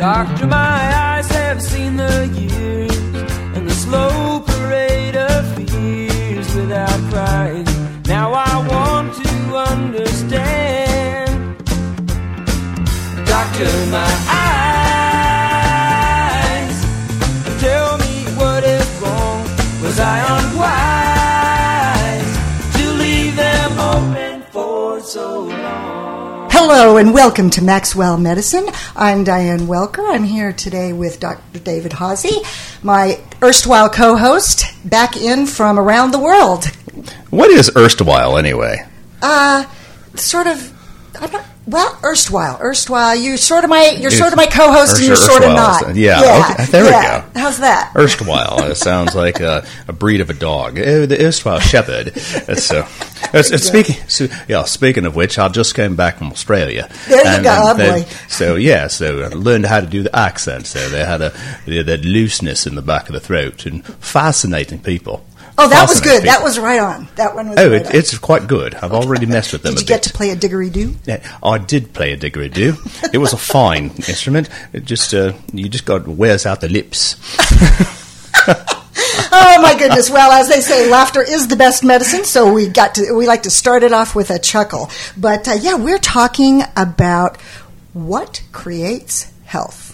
Doctor, my Hello and welcome to Maxwell Medicine. I'm Diane Welker. I'm here today with Dr. David Haase, my erstwhile co-host, back in from around the world. What is erstwhile anyway? Uh, sort of. I'm not, well, erstwhile, erstwhile. You sort of my, you're sort of my co-host, and you're sort of not. Yeah, okay, there we go. How's that? Erstwhile. it sounds like a, a breed of a dog. Eh, The erstwhile shepherd. Uh, so. Uh, it's- it's speaking, so, yeah. Speaking of which, I just came back from Australia. There you go, um, boy. So yeah, so I learned how to do the accent. So they had a they had that looseness in the back of the throat and fascinating people. Oh, that was good. That was right on. That one was. Oh, right it, it's quite good. I've already messed with them Did you get bit. to play a didgeridoo? Yeah, I did play a didgeridoo. It was a fine instrument. It just uh, you just got wears out the lips. Oh my goodness! Well, as they say, laughter is the best medicine. So we got to we like to start it off with a chuckle. But uh, yeah, we're talking about what creates health.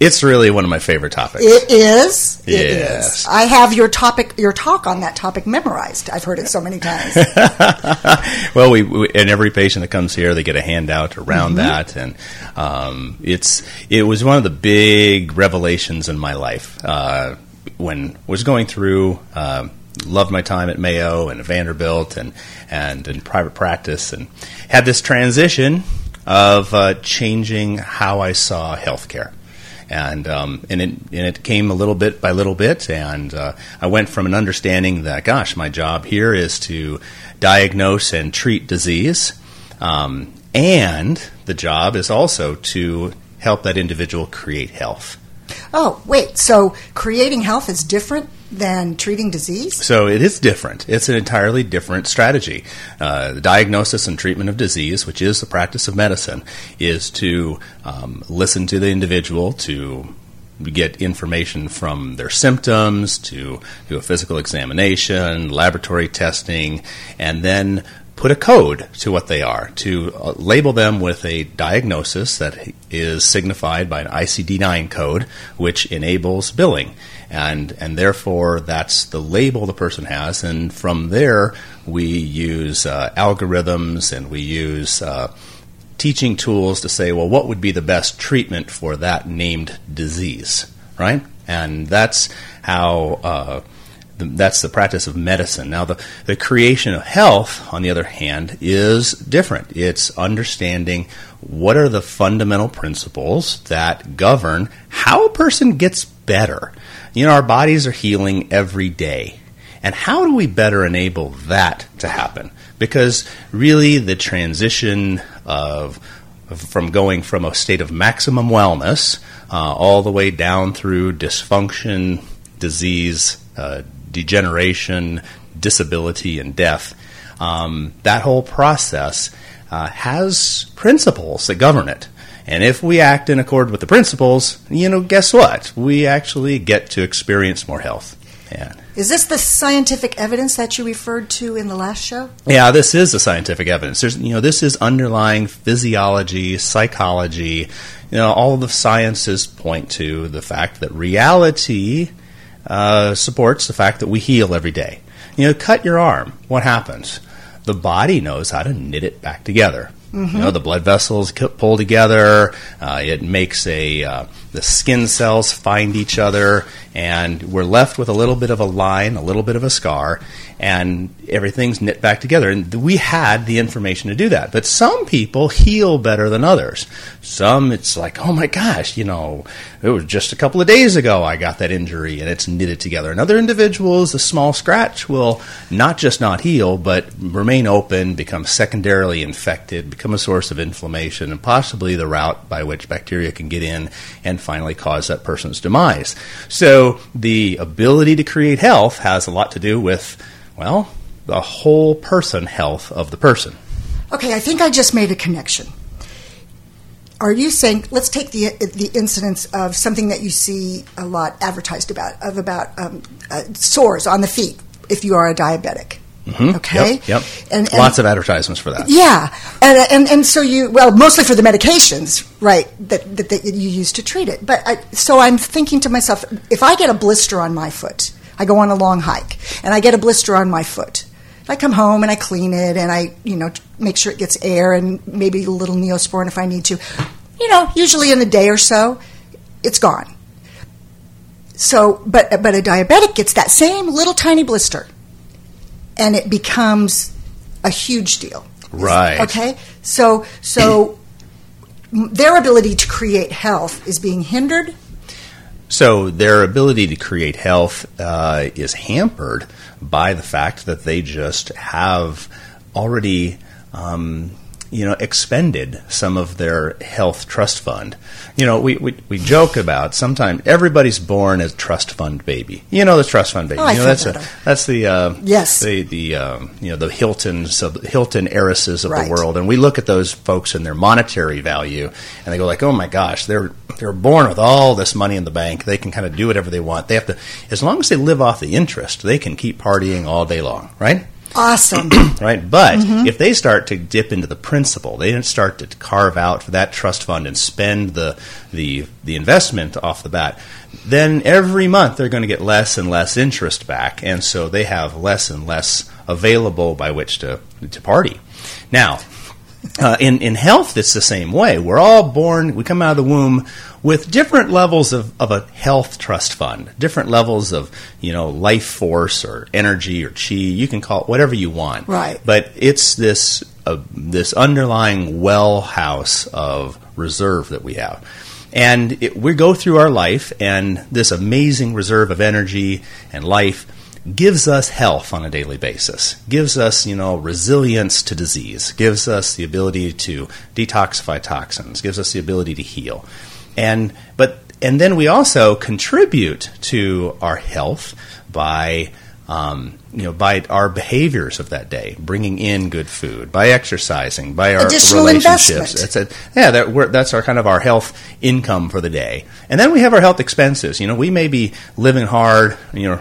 It's really one of my favorite topics. It is. It is. Yes. I have your topic, your talk on that topic memorized. I've heard it so many times. well, we, we and every patient that comes here, they get a handout around Mm-hmm. that, and um, it's it was one of the big revelations in my life uh, when I was going through. Um, loved my time at Mayo and Vanderbilt and and in private practice, and had this transition of uh, changing how I saw healthcare. And um, and it and it came a little bit by little bit, and uh, I went from an understanding that gosh, my job here is to diagnose and treat disease, um, and the job is also to help that individual create health. oh, wait. So creating health is different than treating disease? So it is different. It's an entirely different strategy. Uh, the diagnosis and treatment of disease, which is the practice of medicine, is to um, listen to the individual, to get information from their symptoms, to do a physical examination, laboratory testing, and then put a code to what they are, to uh, label them with a diagnosis that is signified by an ICD 9 code, which enables billing. And, and therefore, that's the label the person has. And from there, we use uh, algorithms and we use uh, teaching tools to say, well, what would be the best treatment for that named disease, right? And that's how uh, that's the practice of medicine. Now, the, the creation of health, on the other hand, is different. It's understanding what are the fundamental principles that govern how a person gets better. You know, our bodies are healing every day. And how do we better enable that to happen? Because really, the transition of from going from a state of maximum wellness uh, all the way down through dysfunction, disease, uh, degeneration, disability, and death, um, that whole process uh, has principles that govern it. And if we act in accord with the principles, you know, guess what? We actually get to experience more health. Yeah. Is this the scientific evidence that you referred to in the last show? Yeah, this is the scientific evidence. There's, you know, this is underlying physiology, psychology. You know, all the sciences point to the fact that reality uh, supports the fact that we heal every day. You know, cut your arm. What happens? The body knows how to knit it back together. You know, the blood vessels pull together. Uh, it makes a uh, the skin cells find each other, and we're left with a little bit of a line, a little bit of a scar, and everything's knit back together. And we had the information to do that. But some people heal better than others. Some, it's like, oh my gosh, you know, it was just a couple of days ago I got that injury, and it's knitted together. And other individuals, a small scratch will not just not heal, but remain open, become secondarily infected, become a source of inflammation, and possibly the route by which bacteria can get in and finally cause that person's demise. So the ability to create health has a lot to do with, well, the whole person health of the person. Okay, I think I just made a connection. are you saying let's take the the incidence of something that you see a lot advertised about of about um, uh, sores on the feet if you are a diabetic Mhm. okay Yep. yep. and, and Lots of advertisements for that. yeah and, and and so you well mostly for the medications right that that, that you use to treat it but I, so I'm thinking to myself if I get a blister on my foot I go on a long hike and I get a blister on my foot I come home and I clean it and I, you know, make sure it gets air and maybe a little neosporin if I need to. You know, usually in a day or so, it's gone. So, but but a diabetic gets that same little tiny blister, and it becomes a huge deal. Right. Okay. So so their ability to create health is being hindered. So their ability to create health uh, is hampered by the fact that they just have already, um, you know, expended some of their health trust fund. You know, we, we, we joke about sometimes everybody's born as trust fund baby. You know, the trust fund baby. Oh, you know, that's a, that's the uh, Yes. the the um, you know the Hiltons of Hilton heiresses of Right. the world, and we look at those folks and their monetary value, and they go like, oh my gosh, they're they're born with all this money in the bank. They can kind of do whatever they want. They have to, as long as they live off the interest, they can keep partying all day long, right? Awesome. right? But mm-hmm. if they start to dip into the principal, they start to carve out for that trust fund and spend the the the investment off the bat. Then every month they're going to get less and less interest back, and so they have less and less available by which to to party. Now, uh, in in health, it's the same way. We're all born. We come out of the womb with different levels of, of a health trust fund, different levels of you know life force or energy or chi. You can call it whatever you want. Right. But it's this uh, this underlying well house of reserve that we have. And it, we go through our life, and this amazing reserve of energy and life gives us health on a daily basis, gives us, you know, resilience to disease, gives us the ability to detoxify toxins, gives us the ability to heal. And but and then we also contribute to our health by um, you know, by our behaviors of that day, bringing in good food, by exercising, by our Additional relationships. a, yeah, that, we're, that's our kind of our health income for the day. And then we have our health expenses. You know, we may be living hard, you know,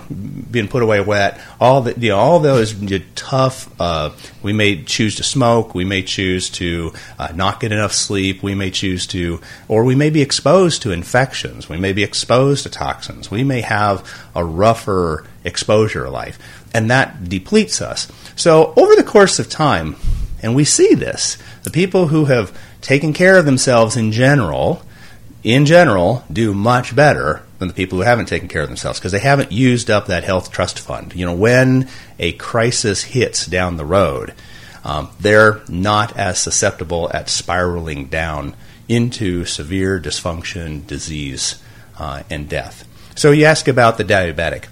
being put away wet. All the, you know, all those tough. Uh, we may choose to smoke. We may choose to uh, not get enough sleep. We may choose to, or we may be exposed to infections. We may be exposed to toxins. We may have a rougher exposure life, and that depletes us. So over the course of time, and we see this, the people who have taken care of themselves in general, in general, do much better than the people who haven't taken care of themselves because they haven't used up that health trust fund. You know, when a crisis hits down the road, um, they're not as susceptible at spiraling down into severe dysfunction, disease, uh, and death. So you ask about the diabetic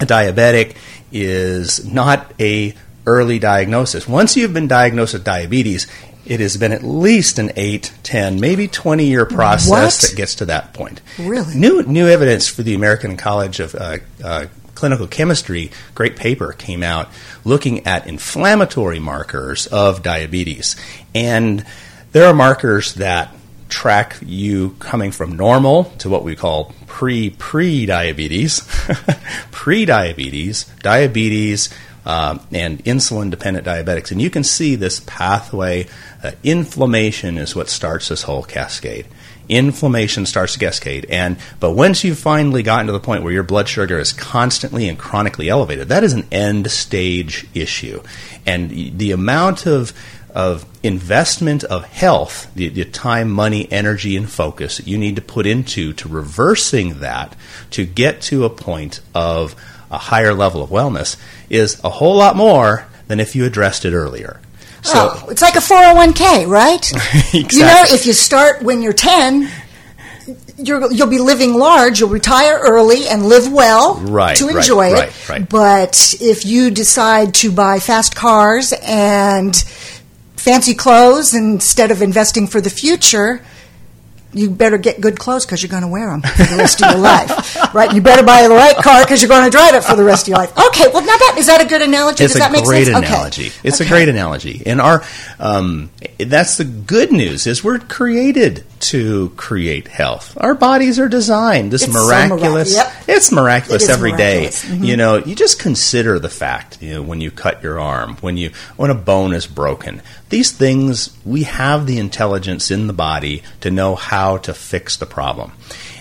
a diabetic is not a early diagnosis. Once you've been diagnosed with diabetes, it has been at least an 8, 10, maybe 20 year process What? that gets to that point. Really? New, new evidence for the American College of uh, uh, Clinical Chemistry, great paper came out looking at inflammatory markers of diabetes. And there are markers that track you coming from normal to what we call pre pre diabetes, pre diabetes, diabetes, um, and insulin dependent diabetics. And you can see this pathway. Uh, inflammation is what starts this whole cascade. Inflammation starts to cascade, and but once you've finally gotten to the point where your blood sugar is constantly and chronically elevated, that is an end stage issue, and the amount of of investment of health, the, the time, money, energy, and focus that you need to put into to reversing that to get to a point of a higher level of wellness is a whole lot more than if you addressed it earlier. So, oh, it's like a 401k, right? You know, if you start when you're 10, you're, you'll be living large, you'll retire early and live well Right, to right, enjoy it. right, right. But if you decide to buy fast cars and fancy clothes instead of investing for the future, you better get good clothes because you're going to wear them for the rest of your life, right? You better buy the right car because you're going to drive it for the rest of your life. Okay, well now that is that a good analogy? It's Does a that make great sense? analogy. Okay. It's Okay. a great analogy. And our um, that's the good news is we're created to create health. Our bodies are designed this It's so miraculous. mirac- yep. It's miraculous It every day. miraculous. Mhm. You know, you just consider the fact. You know, when you cut your arm, when you when a bone is broken, these things we have the intelligence in the body to know how to fix the problem.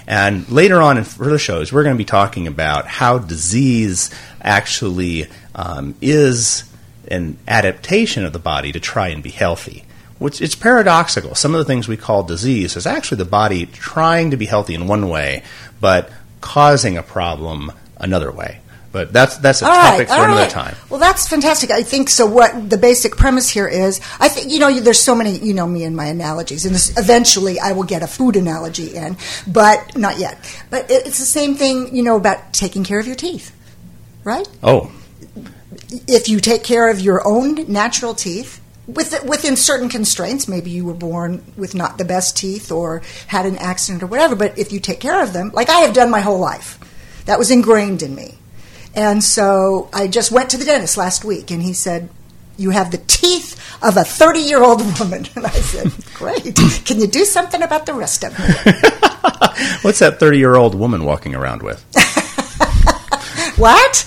And later on in further shows, we're going to be talking about how disease actually um, is an adaptation of the body to try and be healthy. Which it's paradoxical. Some of the things we call disease is actually the body trying to be healthy in one way, but causing a problem another way. But that's that's a All topic right, for another right. time. Well, that's fantastic. I think so. What the basic premise here is, I think you know, you- there's so many, you know, me and my analogies, and this, eventually I will get a food analogy in, but not yet. But it, it's the same thing, you know, about taking care of your teeth, right? Oh, If you take care of your own natural teeth. With, within certain constraints, maybe you were born with not the best teeth or had an accident or whatever, but if you take care of them, like I have done my whole life, that was ingrained in me. And so I just went to the dentist last week, and he said, You have the teeth of a 30 year old woman. And I said, Great. Can you do something about the rest of me? what's that thirty-year-old woman walking around with? what?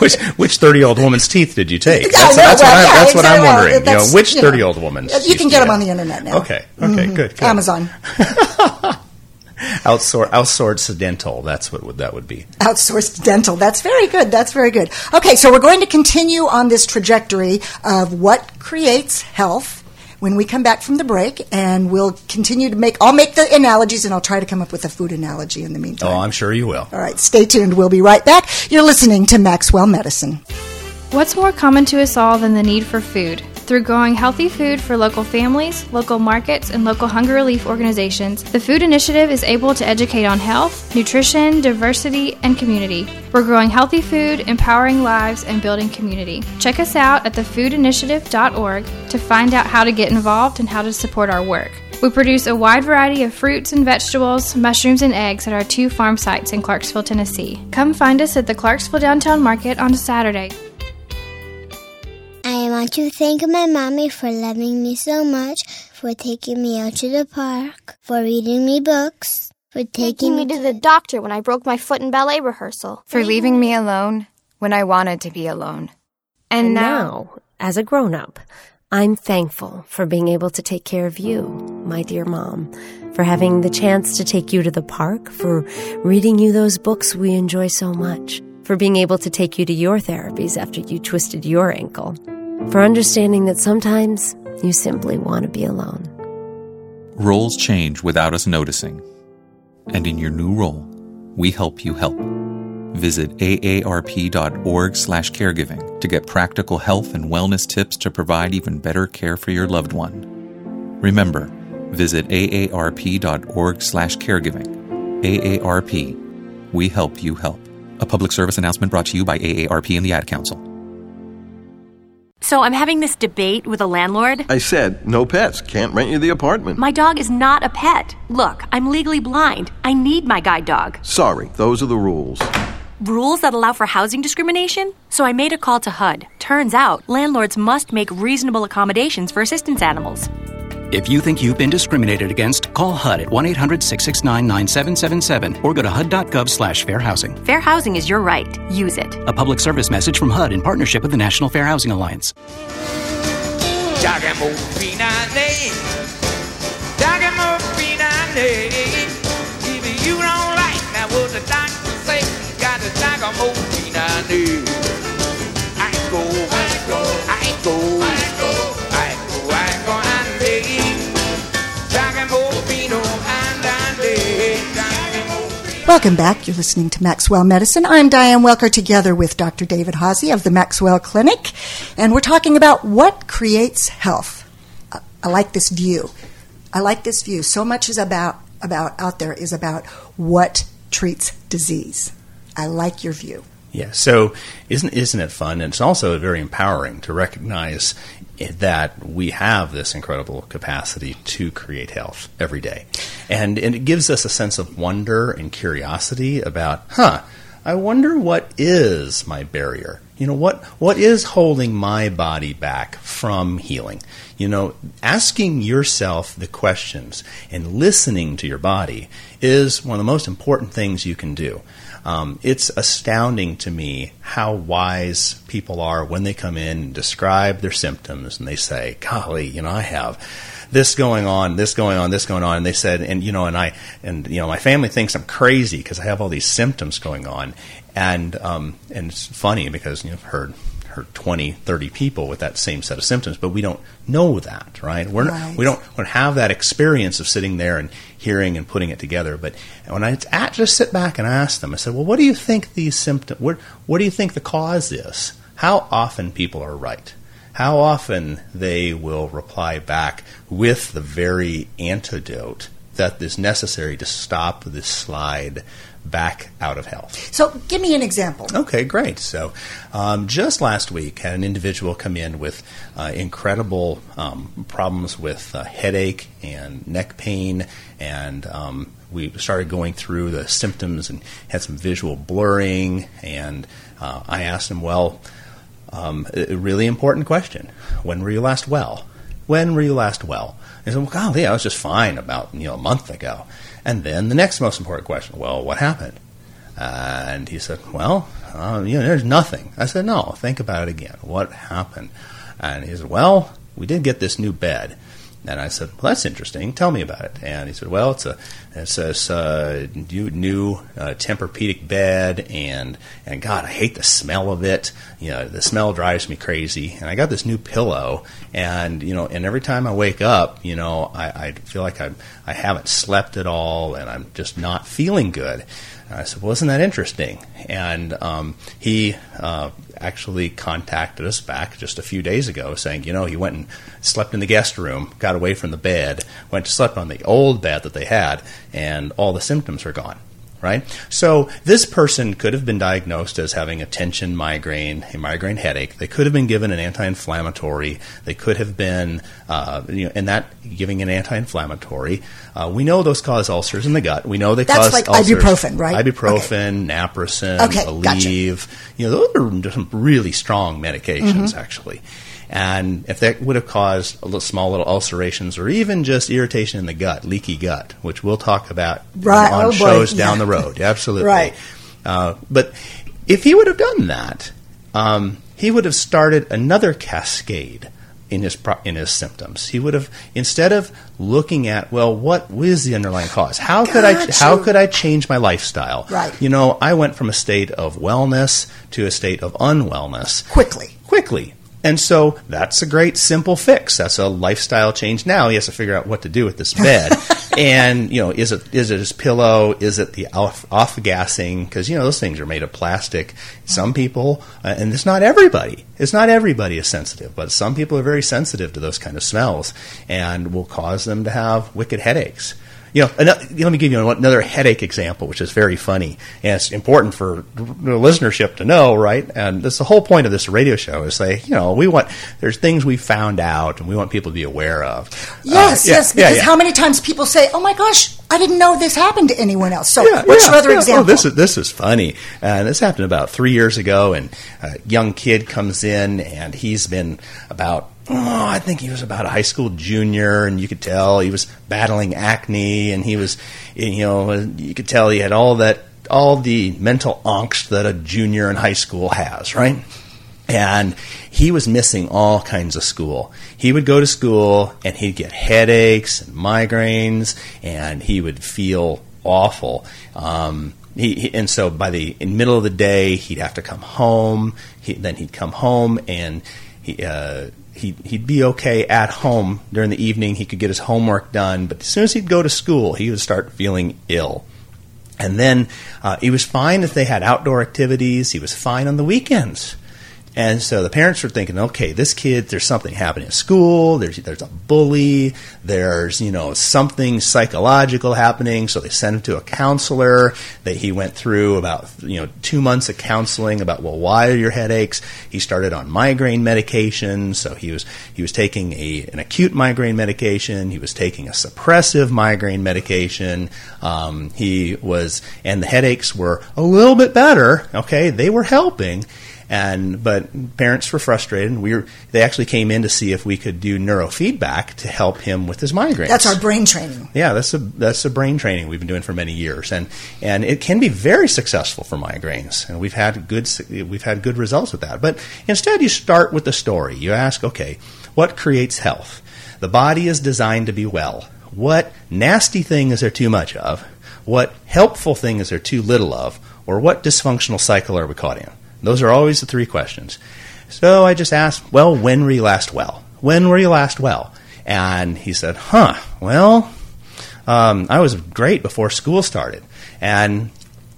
which which thirty-year-old woman's teeth did you take? That's, I know, that's well, what, yeah, I'm, that's what I'm exactly. Wondering. You know, which know, thirty-year-old woman's? You can get them on the internet now. Okay, okay, mm-hmm. good, good. Amazon. Outsourced, outsourced dental. That's what would, that would be. Outsourced dental. That's very good. That's very good. Okay, so we're going to continue on this trajectory of what creates health when we come back from the break, and we'll continue to make. I'll make the analogies, and I'll try to come up with a food analogy in the meantime. Oh, I'm sure you will. All right, stay tuned. We'll be right back. You're listening to Maxwell Medicine. What's more common to us all than the need for food? Through growing healthy food for local families, local markets, and local hunger relief organizations, the Food Initiative is able to educate on health, nutrition, diversity, and community. We're growing healthy food, empowering lives, and building community. Check us out at thefoodinitiative.org to find out how to get involved and how to support our work. We produce a wide variety of fruits and vegetables, mushrooms, and eggs at our two farm sites in Clarksville, Tennessee. Come find us at the Clarksville Downtown Market on Saturday. I want to thank my mommy for loving me so much, for taking me out to the park, for reading me books, for taking taking me to the doctor when I broke my foot in ballet rehearsal. for leaving me alone when I wanted to be alone. And, And now, now, as a grown up, I'm thankful for being able to take care of you, my dear mom, for having the chance to take you to the park, for reading you those books we enjoy so much, for being able to take you to your therapies after you twisted your ankle, for understanding that sometimes you simply want to be alone. Roles change without us noticing. And in your new role, we help you help. Visit aarp.org slash caregiving to get practical health and wellness tips to provide even better care for your loved one. Remember, visit aarp.org slash caregiving. AARP. We help you help. A public service announcement brought to you by AARP and the Ad Council. So I'm having this debate with a landlord. I said, no pets. Can't rent you the apartment. My dog is not a pet. Look, I'm legally blind. I need my guide dog. Sorry, those are the rules. Rules that allow for housing discrimination? So I made a call to HUD. Turns out, landlords must make reasonable accommodations for assistance animals. If you think you've been discriminated against, call HUD at 1 800 669 9777 or go to HUD.gov slash fair housing. Fair housing is your right. Use it. A public service message from HUD in partnership with the National Fair Housing Alliance. Dagamo finale. Dagamo finale. If you don't like that, what the doctor say, you got the Dagamo finale. Welcome back. You're listening to Maxwell Medicine. I'm Diane Welker together with Dr. David Haase of the Maxwell Clinic, and we're talking about what creates health. I, I like this view. I like this view. So much is about about out there is about what treats disease. I like your view. Yeah. So isn't isn't it fun? And it's also very empowering to recognize that we have this incredible capacity to create health every day. And, and it gives us a sense of wonder and curiosity about, huh, I wonder what is my barrier? You know, what, what is holding my body back from healing? You know, asking yourself the questions and listening to your body is one of the most important things you can do. Um, it's astounding to me how wise people are when they come in and describe their symptoms and they say, golly, you know, I have this going on, this going on, this going on. And they said, and you know, and I, and you know, my family thinks I'm crazy because I have all these symptoms going on. And um, and it's funny because you know, I've heard heard 20, 30 people with that same set of symptoms, but we don't know that, right? We're right. Not, we don't, we don't have that experience of sitting there and hearing and putting it together. But when I just sit back and ask them, I said, "Well, what do you think these symptoms? What, what do you think the cause is? How often people are right?" How often they will reply back with the very antidote that is necessary to stop this slide back out of health. So, give me an example. Okay, great. So, um, just last week, had an individual come in with uh, incredible um, problems with uh, headache and neck pain, and um, we started going through the symptoms and had some visual blurring. And uh, I asked him, "Well, um, a really important question: When were you last well? When were you last well?" He said, "Well, golly, I was just fine about you know a month ago." And then the next most important question, well, what happened? Uh, and he said, well, uh, you know, there's nothing. I said, no, think about it again. What happened? And he said, well, we did get this new bed. And I said, "Well, that's interesting. Tell me about it." And he said, "Well, it's a it's a uh, new, new uh, Tempur-Pedic bed, and and God, I hate the smell of it. You know, the smell drives me crazy. And I got this new pillow, and you know, and every time I wake up, you know, I, I feel like I I haven't slept at all, and I'm just not feeling good." I said, "Well, isn't that interesting?" And um, he uh, actually contacted us back just a few days ago, saying, "You know, he went and slept in the guest room, got away from the bed, went to sleep on the old bed that they had, and all the symptoms are gone." Right? So this person could have been diagnosed as having a tension migraine, a migraine headache. They could have been given an anti-inflammatory. They could have been, uh, you know, and that giving an anti-inflammatory. Uh, we know those cause ulcers in the gut. We know they That's cause like ulcers. ibuprofen, right? Ibuprofen, naproxen, Okay, Aleve. gotcha. You know, those are some really strong medications, Mhm. actually. And if that would have caused a little, small little ulcerations or even just irritation in the gut, leaky gut, which we'll talk about Right. on Oh, boy. shows down the road, absolutely. Right. Uh, but if he would have done that, um, he would have started another cascade in his pro- in his symptoms. He would have instead of looking at well, what is the underlying cause? How could I Gotcha. how could I change my lifestyle? Right. You know, I went from a state of wellness to a state of unwellness quickly. quickly. And so that's a great simple fix. That's a lifestyle change. Now he has to figure out what to do with this bed. and, you know, is it is it his pillow? Is it the off, off gassing? Because, you know, those things are made of plastic. Some people, uh, and it's not everybody, it's not everybody is sensitive, but some people are very sensitive to those kind of smells and will cause them to have wicked headaches. You know, let me give you another headache example, which is very funny, and it's important for the listenership to know, right? And that's the whole point of this radio show is say, you know, we want there's things we found out, and we want people to be aware of. Yes, Uh, yeah, yes. Because yeah. how many times people say, "Oh my gosh, I didn't know this happened to anyone else." So, Yeah, what's yeah, your other yeah. example? Oh, this is this is funny. Uh, this happened about three years ago, and a young kid comes in, and he's been about. Oh, I think he was about a high school junior, and you could tell he was battling acne, and he was, you know, you could tell he had all that, all the mental angst that a junior in high school has, right? and he was missing all kinds of school. He would go to school and he'd get headaches and migraines, and he would feel awful. Um, he, and so by the in middle of the day, he'd have to come home. He, then he'd come home and he. Uh, He'd, he'd be okay at home during the evening. He could get his homework done, but as soon as he'd go to school, he would start feeling ill. And then uh, he was fine if they had outdoor activities. He was fine on the weekends. And so the parents were thinking, okay, this kid, there's something happening at school. There's there's a bully. There's you know something psychological happening. So they sent him to a counselor. That he went through about you know two months of counseling about well, why are your headaches? He started on migraine medication. So he was he was taking a an acute migraine medication. He was taking a suppressive migraine medication. Um, he was and the headaches were a little bit better. Okay, they were helping and but parents were frustrated. And we were, they actually came in to see if we could do neurofeedback to help him with his migraines. That's our brain training. yeah that's a that's a brain training we've been doing for many years. And and it can be very successful for migraines. And we've had good we've had good results with that. But instead you start with the story. You ask okay what creates health? The body is designed to be well. What nasty thing is there too much of? What helpful thing is there too little of? Or what dysfunctional cycle are we caught in those are always the three questions. So I just asked, well, when were you last well? When were you last well? And he said, huh, well, um, I was great before school started. And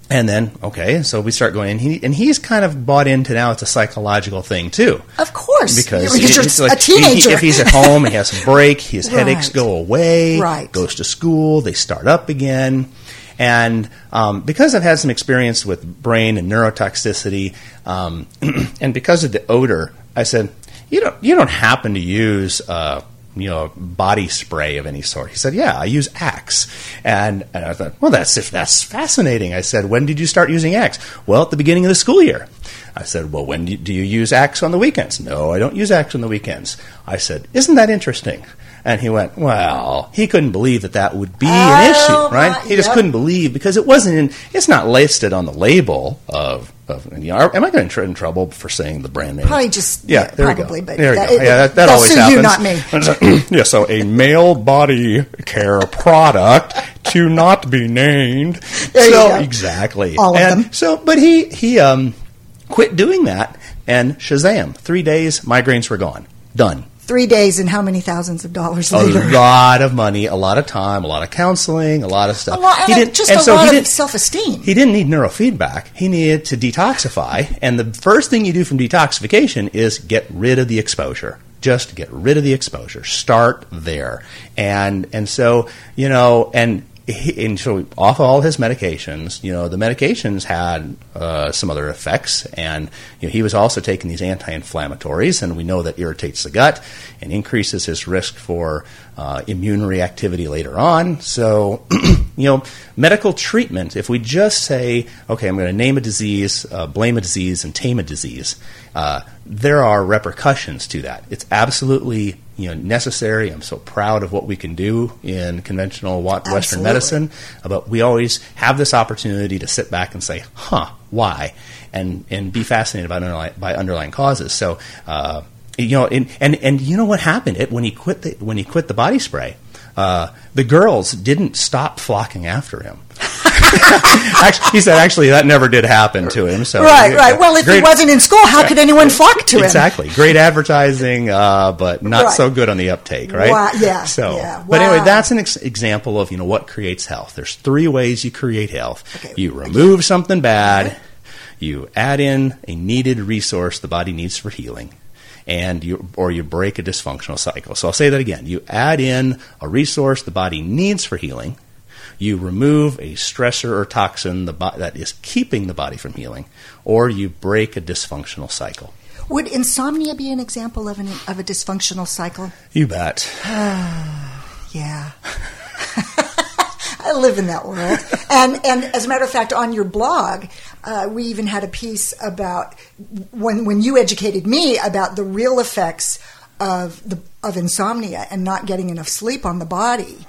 and then, okay, so we start going, and, he, and he's kind of bought into now it's a psychological thing too. Of course, Because, because you're it's a teenager. he- if he's at home, he has a break, his headaches go away, Right. goes to school, they start up again. And um, because I've had some experience with brain and neurotoxicity, um, and because of the odor, I said, "You don't, you don't happen to use, uh, you know, body spray of any sort?" He said, "Yeah, I use Axe." And, and I thought, "Well, that's if that's fascinating." I said, "When did you start using Axe?" Well, at the beginning of the school year. I said, "Well, when do you, do you use Axe on the weekends?" No, I don't use Axe on the weekends. I said, "Isn't that interesting?" And he went, "Well, he couldn't believe that that would be an Oh, issue, right? my- He just yep. couldn't believe because it wasn't in. It's not listed on the label of. of you know, am I going to get in trouble for saying the brand name? Probably just- yeah. there probably, we go. but there we go. it- yeah, that, that always sue you, happens. not me. yeah. So a male body care product to not be named. There you so go. exactly. All of and them. So, but he he um quit doing that, and Shazam! Three days, migraines were gone. Done. Three days and how many thousands of dollars later? A lot of money, a lot of time, a lot of counseling, a lot of stuff. A lot, He didn't- just and a so he lot didn't- of self-esteem. he didn't need neurofeedback. He needed to detoxify. And the first thing you do from detoxification is get rid of the exposure. Just get rid of the exposure. Start there. And and so, you know, and and so off all his medications, you know, the medications had uh, some other effects, and you know, he was also taking these anti-inflammatories, and we know that irritates the gut and increases his risk for uh, immune reactivity later on. So, you know, medical treatment, if we just say, okay, I'm going to name a disease, uh, blame a disease, and tame a disease, uh, there are repercussions to that. It's absolutely you know necessary. I'm so proud of what we can do in conventional Western Absolutely. medicine, uh, but we always have this opportunity to sit back and say, "Huh, why?" and and be fascinated by underlying, by underlying causes. So. Uh, you know, and, and and you know what happened? It when he quit the when he quit the body spray, uh, the girls didn't stop flocking after him. actually, he said actually that never did happen to him. So right, right. Well, if he wasn't in school, how could anyone flock to him? Exactly. Great advertising, uh, but not Right. so good on the uptake, right? Wow, yeah, So, yeah, but anyway, that's an ex- example of you know what creates health. There's three ways you create health. You remove something bad, you add in a needed resource the body needs for healing. And you, or you break a dysfunctional cycle. So I'll say that again. You add in a resource the body needs for healing. You remove a stressor or toxin that is keeping the body from healing, or you break a dysfunctional cycle. Would insomnia be an example of, an, of a dysfunctional cycle? You bet. Yeah. I live in that world. And, and as a matter of fact, on your blog, uh, we even had a piece about when, when you educated me about the real effects of, the, of insomnia and not getting enough sleep on the body.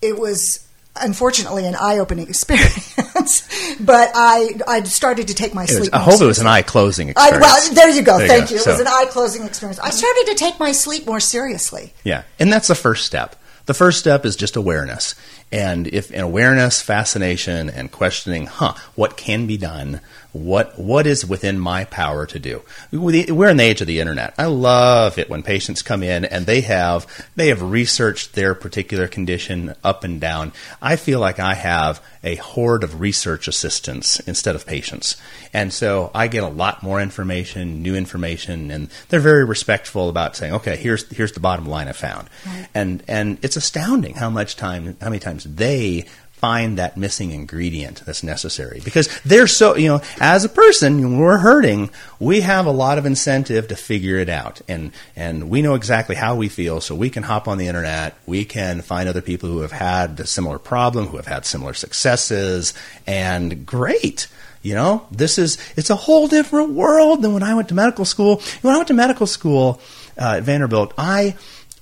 It was unfortunately an eye opening experience, but I, I started to take my It was- sleep I more hope it was an eye closing I, well, there you go. There Thank you. So- It was an eye closing experience. I started to take my sleep more seriously. Yeah, and that's the first step. The first step is just awareness. And if in awareness, fascination, and questioning, huh, what can be done? What what is within my power to do? We're in the age of the internet. I love it when patients come in and they have they have researched their particular condition up and down. I feel like I have a horde of research assistants instead of patients, and so I get a lot more information, new information, and they're very respectful about saying, okay, here's here's the bottom line I found, right. and and it's astounding how much time how many times they find that missing ingredient that's necessary. Because they're so you know as a person when we're hurting we have a lot of incentive to figure it out. And and we know exactly how we feel so we can hop on the internet. We can find other people who have had a similar problem who have had similar successes. And great. You know this is it's a whole different world than when i went to medical school. When i went to medical school uh, at vanderbilt i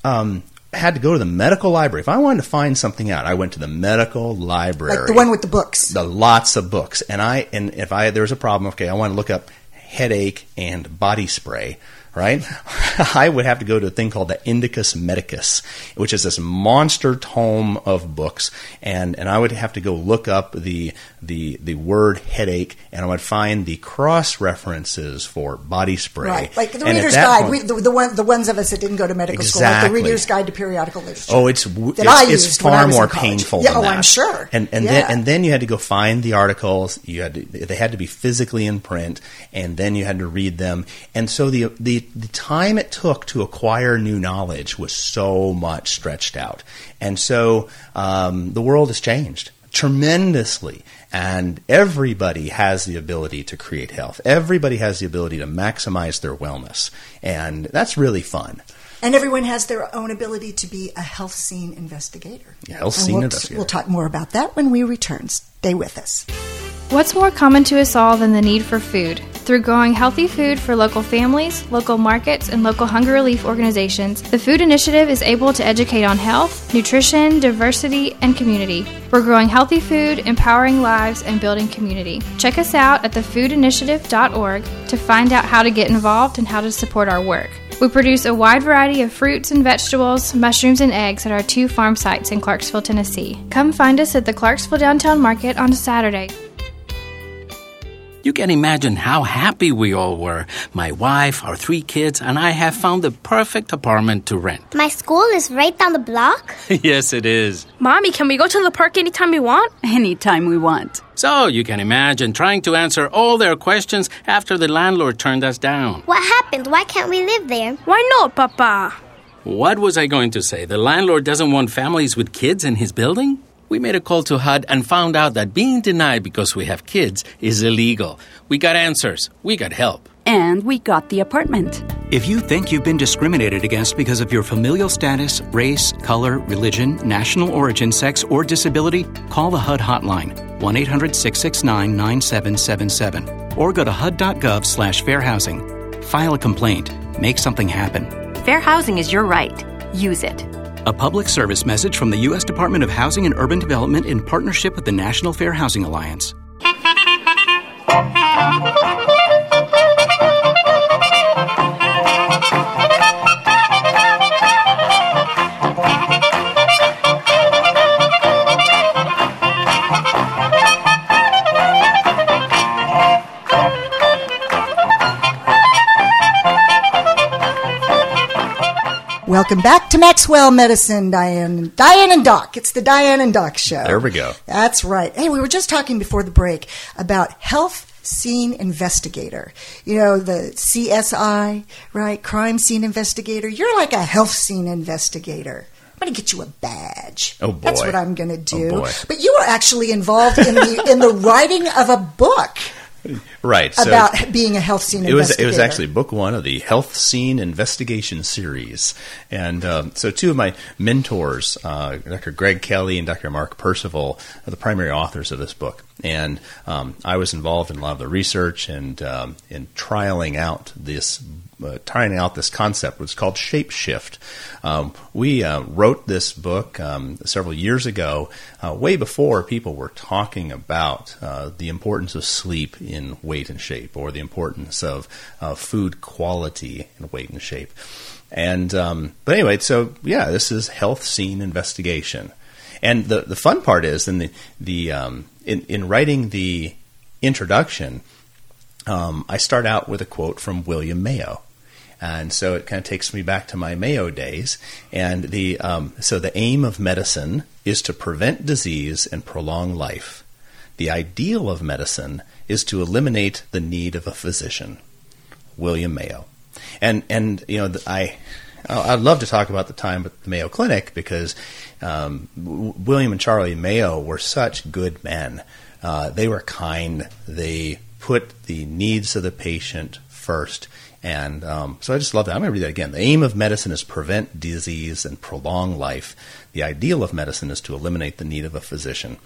um, had to go to the medical library. If I wanted to find something out, I went to the medical library. Like the one with the books. The lots of books. And I and if I there was a problem, okay, I want to look up headache and body spray right? I would have to go to a thing called the Index Medicus, which is this monster tome of books, and, and I would have to go look up the the the word headache, and I would find the cross references for body spray. Right, like the Reader's Guide. Point, we, the, the, one, the ones of us that didn't go to medical exactly. school, like the Reader's Guide to Periodical Literature. Oh, it's it's, it's far more painful. Yeah, oh, that. I'm sure. And and yeah. then and then you had to go find the articles. You had to, they had to be physically in print, and then you had to read them. And so the the, the time it took to acquire new knowledge was so much stretched out. And so um, the world has changed tremendously. And everybody has the ability to create health. Everybody has the ability to maximize their wellness. And that's really fun. And everyone has their own ability to be a health scene investigator. Yeah, health scene we'll, investigator. We'll talk more about that when we return. Stay with us. What's more common to us all than the need for food? Through growing healthy food for local families, local markets, and local hunger relief organizations, the Food Initiative is able to educate on health, nutrition, diversity, and community. We're growing healthy food, empowering lives, and building community. Check us out at thefoodinitiative.org to find out how to get involved and how to support our work. We produce a wide variety of fruits and vegetables, mushrooms, and eggs at our two farm sites in Clarksville, Tennessee. Come find us at the Clarksville Downtown Market on Saturday. You can imagine how happy we all were. My wife, our three kids, and I have found the perfect apartment to rent. My school is right down the block? yes, it is. Mommy, can we go to the park anytime we want? Anytime we want. So you can imagine trying to answer all their questions after the landlord turned us down. What happened? Why can't we live there? Why not, Papa? What was I going to say? The landlord doesn't want families with kids in his building? We made a call to HUD and found out that being denied because we have kids is illegal. We got answers. We got help. And we got the apartment. If you think you've been discriminated against because of your familial status, race, color, religion, national origin, sex, or disability, call the HUD hotline 1 800 669 9777 or go to HUD.gov slash fair housing. File a complaint. Make something happen. Fair housing is your right. Use it. A public service message from the U.S. Department of Housing and Urban Development in partnership with the National Fair Housing Alliance. Welcome back to Maxwell Medicine, Diane, Diane and Doc. It's the Diane and Doc show. There we go. That's right. Hey, we were just talking before the break about health scene investigator. You know, the CSI, right? Crime scene investigator. You're like a health scene investigator. I'm going to get you a badge. Oh boy. That's what I'm going to oh, do. Oh boy. But you were actually involved in the in the writing of a book. Right. So about being a health scene it was investigator. it was actually book one of the health scene investigation series, and um, so two of my mentors, uh, Dr. Greg Kelly and Dr. Mark Percival, are the primary authors of this book. And um, I was involved in a lot of the research and um, in trialing out this uh, trying out this concept, was called Shapeshift. Um, we uh, wrote this book um, several years ago, uh, way before people were talking about uh, the importance of sleep in weight and shape, or the importance of uh, food quality in weight and shape. And um, but anyway, so yeah, this is health scene investigation. And the the fun part is in the the um, in in writing the introduction, um, I start out with a quote from William Mayo. And so it kind of takes me back to my Mayo days. And the um, so the aim of medicine is to prevent disease and prolong life. The ideal of medicine is to eliminate the need of a physician. William Mayo. And and you know I I'd love to talk about the time at the Mayo Clinic because um, William and Charlie Mayo were such good men. Uh, they were kind. They put the needs of the patient first. And um, so I just love that. I'm going to read that again. The aim of medicine is prevent disease and prolong life. The ideal of medicine is to eliminate the need of a physician.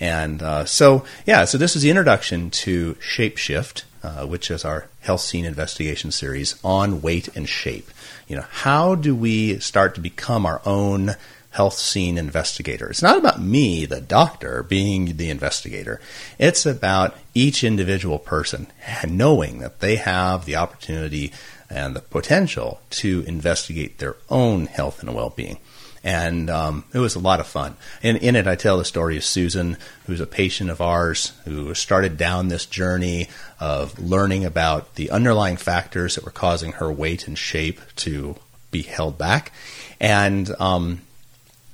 And uh, so, yeah, so this is the introduction to Shapeshift, uh, which is our health scene investigation series on weight and shape. You know, how do we start to become our own health scene investigator. It's not about me, the doctor, being the investigator. It's about each individual person knowing that they have the opportunity and the potential to investigate their own health and well being. And um, it was a lot of fun. And in it, I tell the story of Susan, who's a patient of ours, who started down this journey of learning about the underlying factors that were causing her weight and shape to be held back. And um,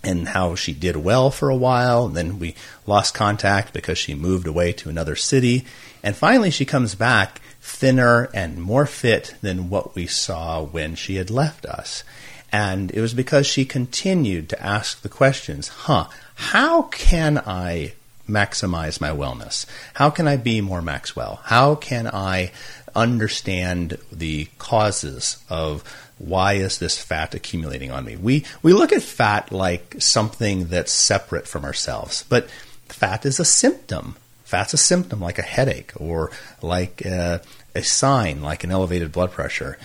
and how she did well for a while. Then we lost contact because she moved away to another city. And finally, she comes back thinner and more fit than what we saw when she had left us. And it was because she continued to ask the questions huh, how can I maximize my wellness? How can I be more Maxwell? How can I understand the causes of why is this fat accumulating on me? We we look at fat like something that's separate from ourselves, but fat is a symptom. Fat's a symptom like a headache or like a, a sign like an elevated blood pressure.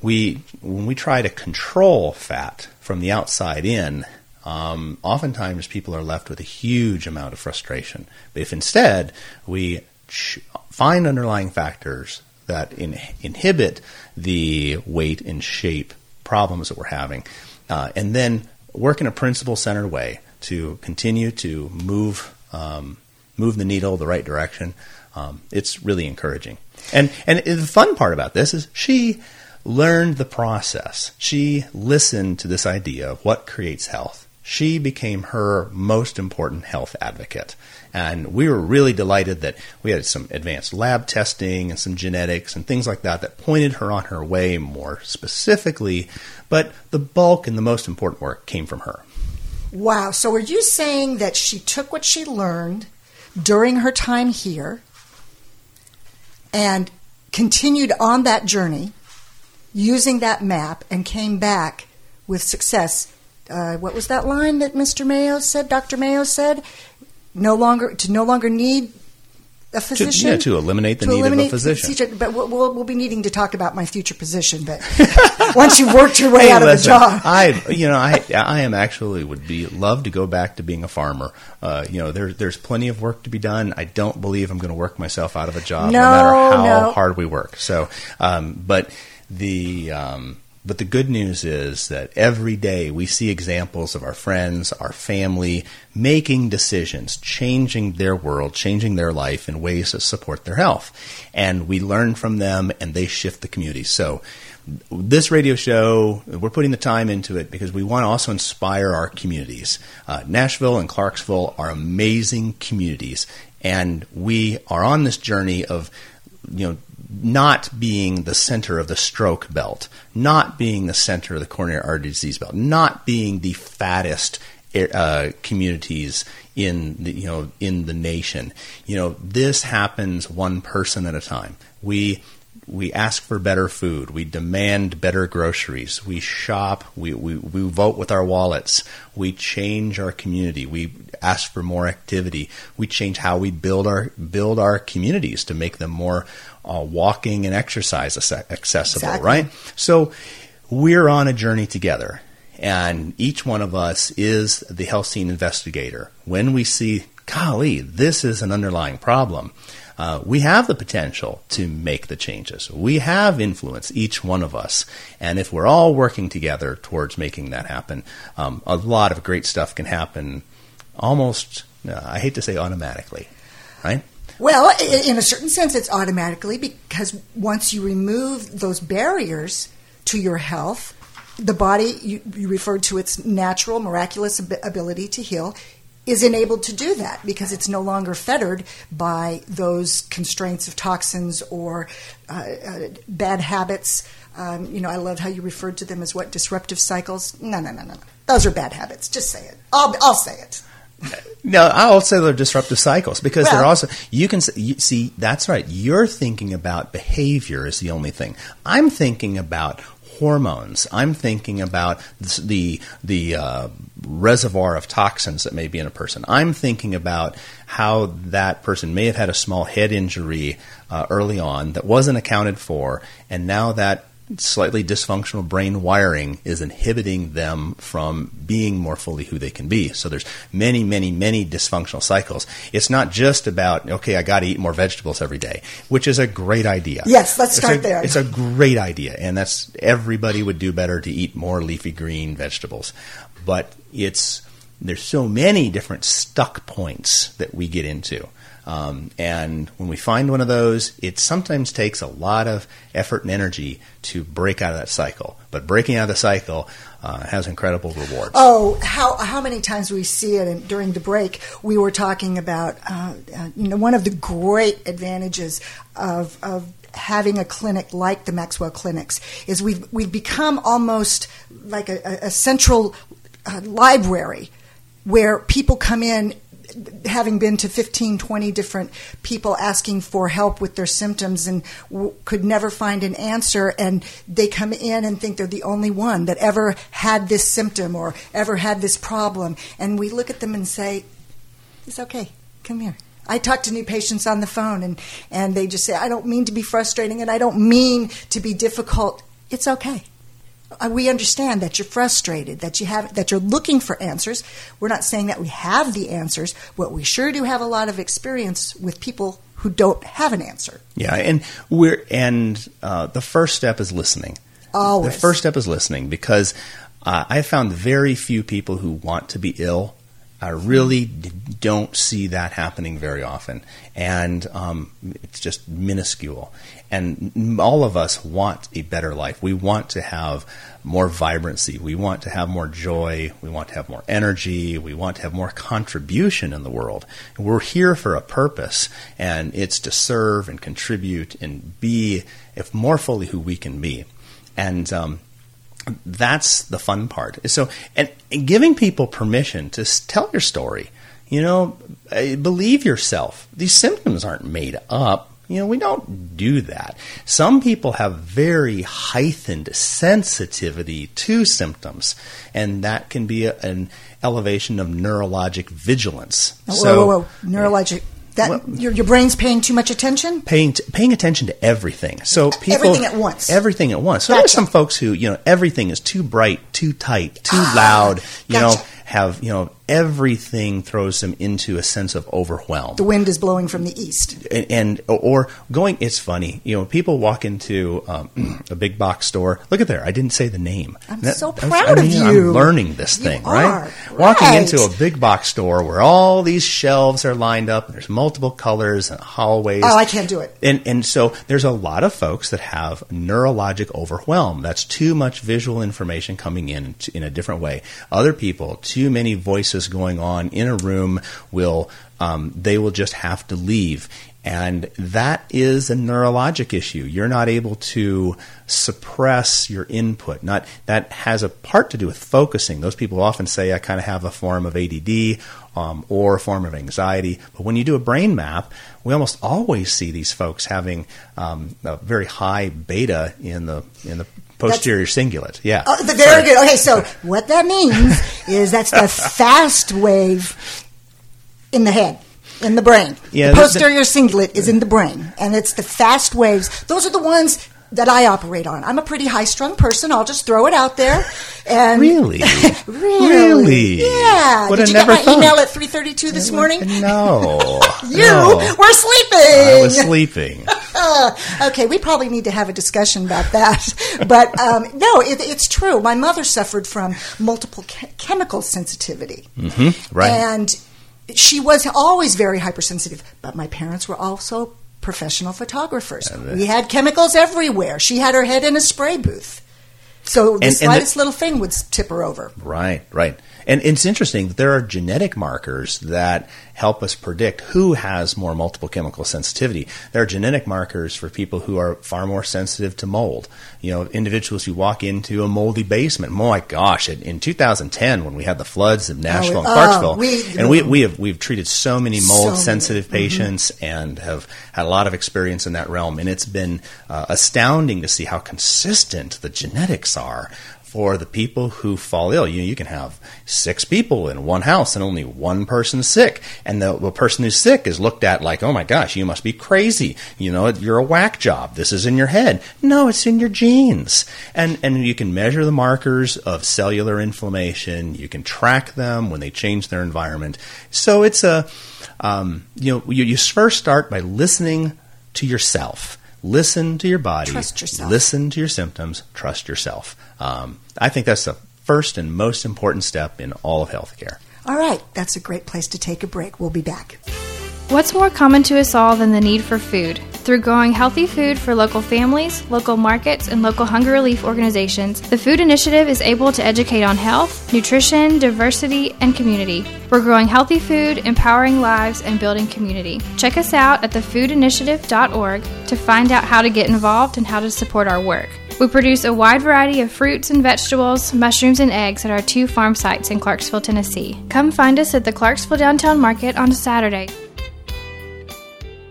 We when we try to control fat from the outside in, um, oftentimes people are left with a huge amount of frustration. But if instead we ch- find underlying factors that in, inhibit the weight and shape problems that we're having, uh, and then work in a principle centered way to continue to move um, move the needle the right direction. Um, it's really encouraging. And and the fun part about this is she learned the process. She listened to this idea of what creates health. She became her most important health advocate. And we were really delighted that we had some advanced lab testing and some genetics and things like that that pointed her on her way more specifically. But the bulk and the most important work came from her. Wow. So are you saying that she took what she learned during her time here and continued on that journey using that map and came back with success? Uh, what was that line that Mr. Mayo said, Dr. Mayo said? No longer to no longer need a physician. To, yeah, to eliminate the to need eliminate of a physician. But we'll, we'll, we'll, be needing to talk about my future position. But once you've worked your way hey, out listen, of the job, I, you know, I, I am actually would be love to go back to being a farmer. Uh, you know, there's there's plenty of work to be done. I don't believe I'm going to work myself out of a job, no, no matter how no. hard we work. So, um, but the um, but the good news is that every day we see examples of our friends, our family making decisions, changing their world, changing their life in ways that support their health. And we learn from them and they shift the community. So this radio show, we're putting the time into it because we want to also inspire our communities. Uh, Nashville and Clarksville are amazing communities, and we are on this journey of, you know, not being the center of the stroke belt, not being the center of the coronary artery disease belt, not being the fattest uh, communities in the you know in the nation. You know this happens one person at a time. We we ask for better food. We demand better groceries. We shop. We, we, we vote with our wallets. We change our community. We ask for more activity. We change how we build our build our communities to make them more uh, walking and exercise accessible. Exactly. Right. So we're on a journey together, and each one of us is the health scene investigator. When we see, golly, this is an underlying problem uh, we have the potential to make the changes. We have influence, each one of us. And if we're all working together towards making that happen, um, a lot of great stuff can happen almost, uh, I hate to say automatically, right? Well, in a certain sense, it's automatically because once you remove those barriers to your health, the body, you, you referred to its natural, miraculous ability to heal, is enabled to do that because it's no longer fettered by those constraints of toxins or uh, uh, bad habits. Um, you know, I love how you referred to them as what disruptive cycles. No, no, no, no, no. Those are bad habits. Just say it. I'll, I'll say it. No, I'll say they're disruptive cycles because Well- they're also you can you, see that's right. You're thinking about behavior is the only thing. I'm thinking about hormones. I'm thinking about the the, the uh, reservoir of toxins that may be in a person. I'm thinking about how that person may have had a small head injury uh, early on that wasn't accounted for, and now that slightly dysfunctional brain wiring is inhibiting them from being more fully who they can be. So there's many, many, many dysfunctional cycles. It's not just about, okay, I got to eat more vegetables every day, which is a great idea. Yes, let's It's start a- there. It's a great idea, and that's everybody would do better to eat more leafy green vegetables. But it's there's so many different stuck points that we get into. Um, and when we find one of those, it sometimes takes a lot of effort and energy to break out of that cycle. But breaking out of the cycle uh, has incredible rewards. Oh, how how many times we see it? And during the break, we were talking about uh, uh, you know one of the great advantages of of having a clinic like the Maxwell clinics is we've we've become almost like a, a, central uh, library where people come in having been to 15 20 different people asking for help with their symptoms and w- could never find an answer and they come in and think they're the only one that ever had this symptom or ever had this problem and we look at them and say it's okay come here I talk to new patients on the phone and, and they just say, I don't mean to be frustrating and I don't mean to be difficult. It's okay. Uh, we understand that you're frustrated, that you have, that you're looking for answers. We're not saying that we have the answers, but we sure do have a lot of experience with people who don't have an answer. Yeah, and we're and uh, the first step is listening. Always. The first step is listening because uh, I found very few people who want to be ill. I really don't see that happening very often, and um, it's just minuscule. And all of us want a better life. We want to have more vibrancy. We want to have more joy. We want to have more energy. We want to have more contribution in the world. We're here for a purpose, and it's to serve and contribute and be, if more fully, who we can be. And um, that's the fun part. So, and, and giving people permission to tell your story. You know, uh, believe yourself. These symptoms aren't made up. You know, we don't do that. Some people have very heightened sensitivity to symptoms, and that can be a, an elevation of neurologic vigilance. Whoa, so, whoa, whoa. Neurologic. That, your, your brain's paying too much attention? paying t- paying attention to everything. So people Everything at once. Everything at once. So there's some folks who you know everything is too bright, too tight, too ah, loud. You gotcha. know, have you know everything throws them into a sense of overwhelm. The wind is blowing from the east. And, and or going, it's funny. You know, people walk into um, a big box store. Look at there. I didn't say the name. I'm That- so proud I of mean, you. I'm learning this You thing, are. right? Walking into a big box store where all these shelves are lined up. And there's multiple colors and hallways. Oh, I can't do it. And and so there's a lot of folks that have neurologic overwhelm. That's too much visual information coming in in a different way. Other people, too many voices going on in a room will um, they will just have to leave. And that is a neurologic issue. You're not able to suppress your input. Not that has a part to do with focusing. Those people often say I kind of have a form of ADD um, or a form of anxiety. But when you do a brain map, we almost always see these folks having um, a very high beta in the in the posterior that's, cingulate. Yeah, oh, very Sorry. good. Okay, so what that means is that's the fast wave in the head in the brain. Yeah, the posterior the, cingulate is in the brain, and it's the fast waves. Those are the ones that I operate on. I'm a pretty high strung person. I'll just throw it out there. And really, really, really, yeah. Would Did you get my thought. email at 3:32 this morning? No, you no. were sleeping. I was sleeping. okay, we probably need to have a discussion about that. But um, no, it, it's true. My mother suffered from multiple ke- chemical sensitivity, mm-hmm. right? And she was always very hypersensitive, but my parents were also professional photographers. We had chemicals everywhere. She had her head in a spray booth. So the and, slightest and the, little thing would tip her over. Right, right. And it's interesting that there are genetic markers that help us predict who has more multiple chemical sensitivity. There are genetic markers for people who are far more sensitive to mold. You know, individuals who walk into a moldy basement. My gosh, in 2010 when we had the floods of Nashville oh, and Clarksville, oh, we, and we, we have we've treated so many mold so sensitive many. Mm-hmm. patients mm-hmm. and have had a lot of experience in that realm, and it's been uh, astounding to see how consistent the genetics are for the people who fall ill. You, you can have six people in one house and only one person sick. And the, the person who's sick is looked at like, oh my gosh, you must be crazy. You know, you're a whack job. This is in your head. No, it's in your genes. And, and you can measure the markers of cellular inflammation. You can track them when they change their environment. So it's a, um, you know, you, you first start by listening to yourself. Listen to your body. Trust yourself. Listen to your symptoms. Trust yourself. Um, I think that's the first and most important step in all of healthcare. All right, that's a great place to take a break. We'll be back. What's more common to us all than the need for food? Through growing healthy food for local families, local markets, and local hunger relief organizations, the Food Initiative is able to educate on health, nutrition, diversity, and community. We're growing healthy food, empowering lives, and building community. Check us out at thefoodinitiative.org to find out how to get involved and how to support our work. We produce a wide variety of fruits and vegetables, mushrooms, and eggs at our two farm sites in Clarksville, Tennessee. Come find us at the Clarksville Downtown Market on Saturday.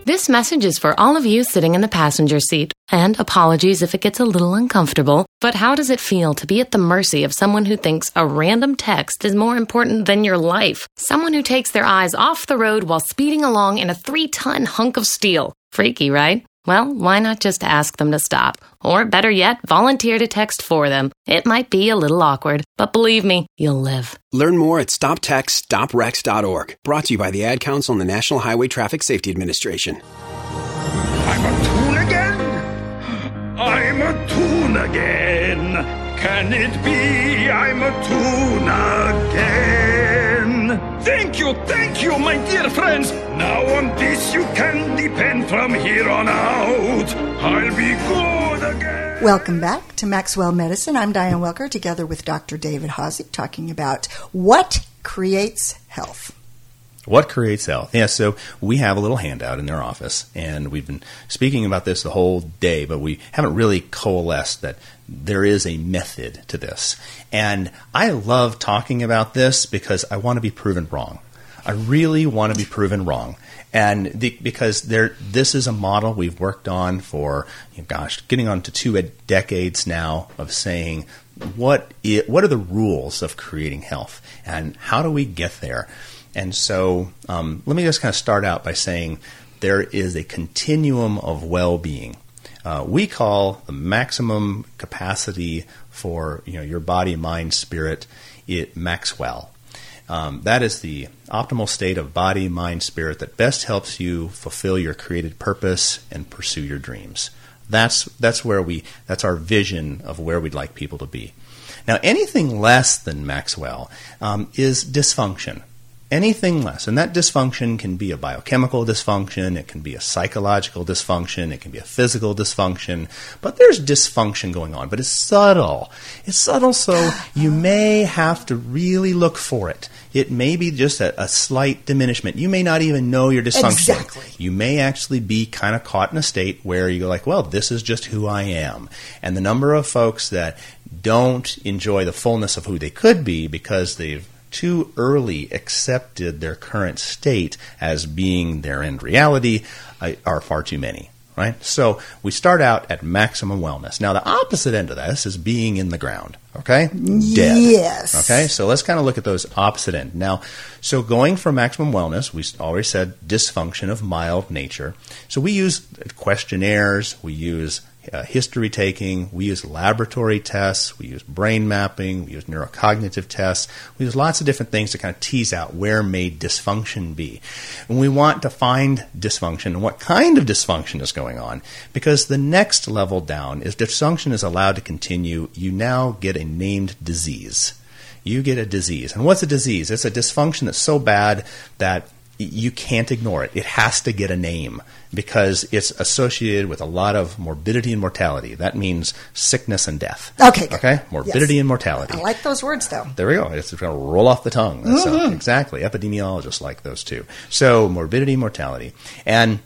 This message is for all of you sitting in the passenger seat. And apologies if it gets a little uncomfortable, but how does it feel to be at the mercy of someone who thinks a random text is more important than your life? Someone who takes their eyes off the road while speeding along in a three ton hunk of steel. Freaky, right? Well, why not just ask them to stop? Or better yet, volunteer to text for them. It might be a little awkward, but believe me, you'll live. Learn more at stoptextsstopwrecks.org. Brought to you by the Ad Council and the National Highway Traffic Safety Administration. I'm a toon again? I'm a toon again. Can it be I'm a toon again? Thank you, thank you, my dear friends. Now on this you can depend from here on out. I'll be good again. Welcome back to Maxwell Medicine. I'm Diane Welker together with Dr. David Haase talking about what creates health. What creates health? Yeah, so we have a little handout in their office, and we've been speaking about this the whole day, but we haven't really coalesced that there is a method to this. And I love talking about this because I want to be proven wrong. I really want to be proven wrong. And the, because there, this is a model we've worked on for, you know, gosh, getting on to two decades now of saying what what are the rules of creating health and how do we get there? And so um, let me just kind of start out by saying there is a continuum of well being. Uh, we call the maximum capacity for you know your body, mind, spirit, it Maxwell. Um, that is the optimal state of body, mind, spirit that best helps you fulfill your created purpose and pursue your dreams. That's that's where we that's our vision of where we'd like people to be. Now, anything less than Maxwell um, is dysfunction. Anything less. And that dysfunction can be a biochemical dysfunction, it can be a psychological dysfunction, it can be a physical dysfunction, but there's dysfunction going on. But it's subtle. It's subtle, so you may have to really look for it. It may be just a, a slight diminishment. You may not even know your dysfunction. Exactly. You may actually be kind of caught in a state where you go like, well, this is just who I am. And the number of folks that don't enjoy the fullness of who they could be because they've too early accepted their current state as being their end reality are far too many. Right? So we start out at maximum wellness. Now, the opposite end of this is being in the ground. Okay? Dead. Yes. Okay? So let's kind of look at those opposite ends. Now, so going from maximum wellness, we always said dysfunction of mild nature. So we use questionnaires, we use uh, history taking, we use laboratory tests, we use brain mapping, we use neurocognitive tests, we use lots of different things to kind of tease out where may dysfunction be. And we want to find dysfunction and what kind of dysfunction is going on because the next level down is dysfunction is allowed to continue, you now get a named disease. You get a disease. And what's a disease? It's a dysfunction that's so bad that you can't ignore it. It has to get a name because it's associated with a lot of morbidity and mortality. That means sickness and death. Okay. good. Okay? Morbidity Yes. and mortality. I like those words, though. There we go. It's going to roll off the tongue. Uh, Mhm. exactly. Epidemiologists like those too. So morbidity, mortality, and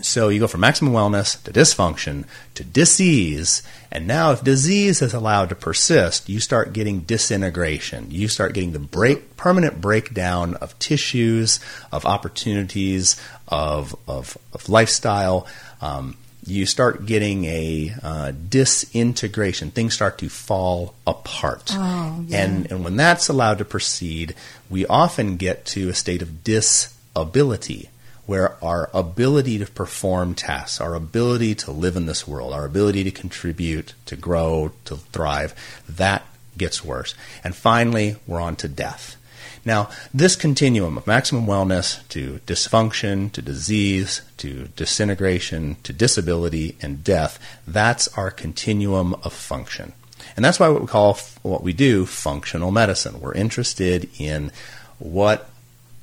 so you go from maximum wellness to dysfunction to disease, and now if disease is allowed to persist, you start getting disintegration. You start getting the break, permanent breakdown of tissues, of opportunities, of of, of lifestyle. Um, you start getting a uh, disintegration. Things start to fall apart. Oh, yeah. And and when that's allowed to proceed, we often get to a state of disability where our ability to perform tasks, our ability to live in this world, our ability to contribute, to grow, to thrive, that gets worse. And finally, we're on to death. Now, this continuum of maximum wellness to dysfunction, to disease, to disintegration, to disability, and death, that's our continuum of function. And that's why what we call what we do functional medicine. We're interested in what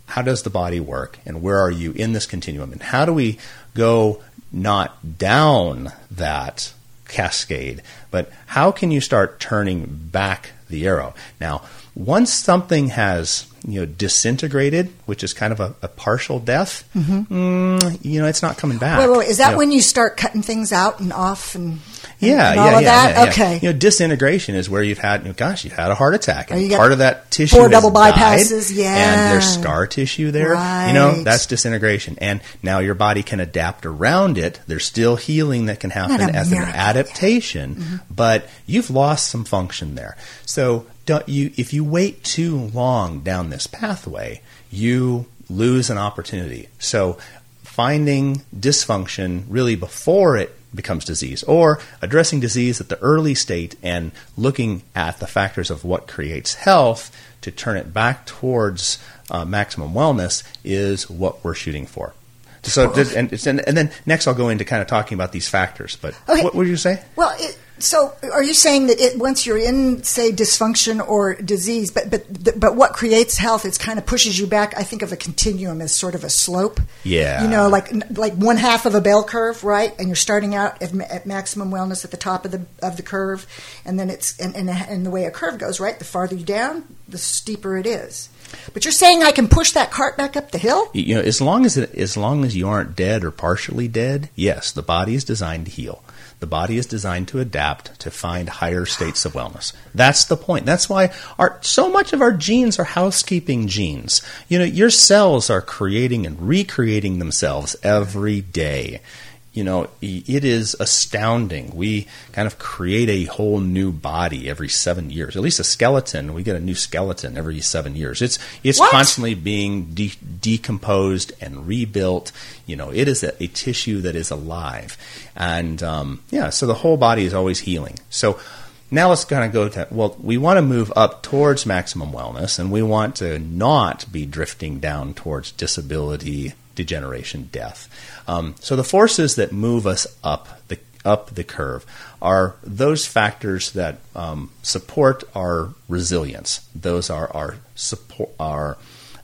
how does the body work and where are you in this continuum and how do we go not down that cascade but how can you start turning back the arrow now once something has you know disintegrated which is kind of a, a partial death Mhm. mm, you know it's not coming back Wait, wait, wait. Is that You know, when you start cutting things out and off and, and- yeah, and yeah, all yeah, of that? yeah, yeah. Okay. You know, disintegration is where you've had, you know, gosh, you've had a heart attack, and part of that tissue four double died, yeah. and there's scar tissue there. You know, that's disintegration, and now your body can adapt around it. There's still healing that can happen as an adaptation, Mm-hmm. but you've lost some function there. So, don't you? If you wait too long down this pathway, you lose an opportunity. So, finding dysfunction really before it becomes disease, or addressing disease at the early state and looking at the factors of what creates health to turn it back towards uh, maximum wellness is what we're shooting for. So, and, and, then next I'll go into kind of talking about these factors. But Okay. what would you say? Well, it, so are you saying that it, once you're in, say, dysfunction or disease, but but but what creates health? It's kind of pushes you back. I think of a continuum as sort of a slope. Yeah. You know, like like one half of a bell curve, right? And you're starting out at, at maximum wellness at the top of the of the curve, and then it's and, and and the way a curve goes, right? The farther you down, the steeper it is. But you're saying I can push that cart back up the hill? You- You know, as long as it, as long as you aren't dead or partially dead, yes, the body is designed to heal. The body is designed to adapt to find higher states of wellness. That's the point. That's why our so much of our genes are housekeeping genes. You know, your cells are creating and recreating themselves every day. You know, it is astounding. We kind of create a whole new body every seven years. At least a skeleton, we get a new skeleton every seven years. It's it's What? constantly being de- decomposed and rebuilt. You know, it is a, a tissue that is alive, and um, yeah, so the whole body is always healing. So now let's kind of go to well, we want to move up towards maximum wellness, and we want to not be drifting down towards disability, degeneration, death. Um, so the forces that move us up the up the curve are those factors that um, support our resilience. Those are our support our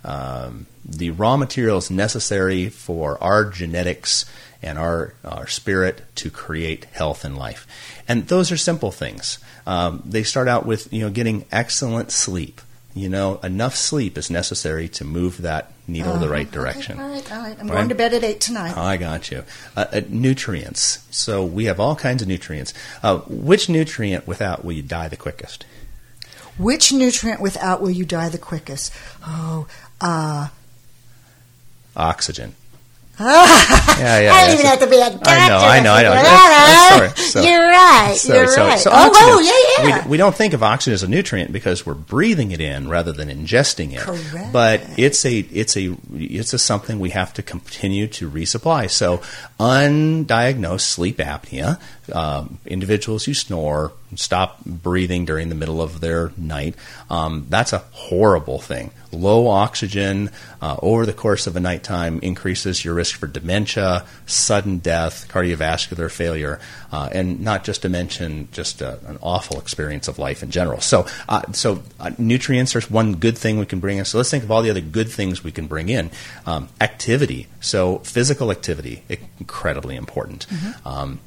um, the raw materials necessary for our genetics and our, our spirit to create health and life. And those are simple things. Um, they start out with you know getting excellent sleep. You know, enough sleep is necessary to move that needle the right direction. All right, all right. I'm going to bed at eight tonight. I got you. Uh, uh, nutrients. So we have all kinds of nutrients. Uh, which nutrient without will you die the quickest? Which nutrient without will you die the quickest? Oh, uh, Oxygen. Ah, Yeah, yeah, I don't even have to be a doctor. I know, I know, I know. That's- that that's sorry. So- you're right. So, you're so, right. so oh, oh, yeah, yeah. We, we don't think of oxygen as a nutrient because we're breathing it in rather than ingesting it. Correct. But it's a it's a it's a something we have to continue to resupply. So undiagnosed sleep apnea, um, individuals who snore, stop breathing during the middle of their night, um, that's a horrible thing. Low oxygen uh, over the course of a nighttime increases your risk for dementia, sudden death, cardiovascular failure, uh, and not just to mention just uh, an awful experience of life in general. So, uh, so uh, nutrients are one good thing we can bring in. So let's think of all the other good things we can bring in. Um, activity, so physical activity, incredibly important. Um,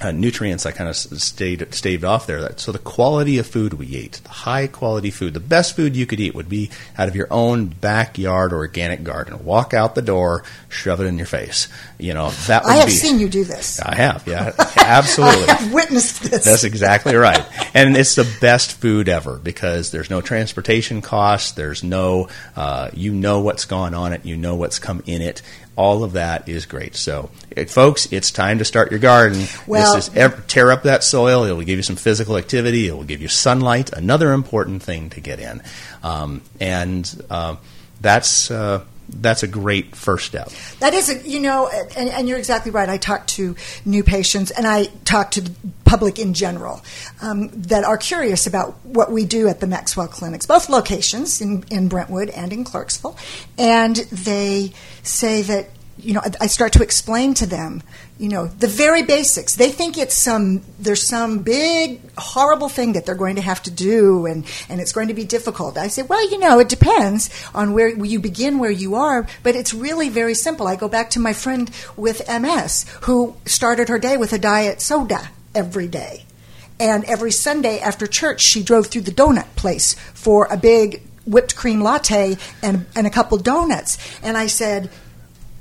uh, nutrients I kind of stayed, staved off there. So the quality of food we eat, the high quality food, the best food you could eat would be out of your own backyard organic garden. Walk out the door, shove it in your face. You know that would I have be. seen you do this. I have, yeah, absolutely. I have witnessed this. That's exactly right. And it's the best food ever because there's no transportation costs. There's no, uh, you know what's gone on it. You know what's come in it. All of that is great. So, eh, folks, it's time to start your garden. Well- this is ev- tear up that soil. It will give you some physical activity. It will give you sunlight. Another important thing to get in, um, and uh, that's uh, that's a great first step. That is, a, you know, and, and you're exactly right. I talk to new patients and I talk to the public in general um, that are curious about what we do at the Maxwell Clinics, both locations in, in Brentwood and in Clarksville. And they say that, you know, I- start to explain to them, you know, the very basics. They think it's some, there's some big, horrible thing that they're going to have to do and, and it's going to be difficult. I say, well, you know, it depends on where you begin, where you are, but it's really very simple. I go back to my friend with MS who started her day with a diet soda every day. And every Sunday after church, she drove through the donut place for a big whipped cream latte and, and a couple donuts. And I said,